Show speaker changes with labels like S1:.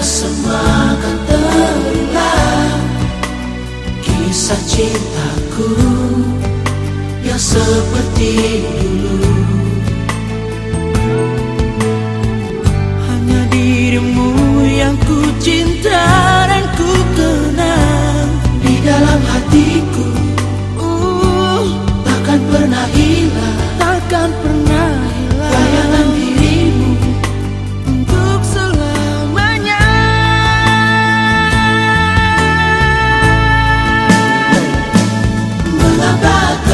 S1: semua akan terulang Kisah cintaku yang seperti dulu Santa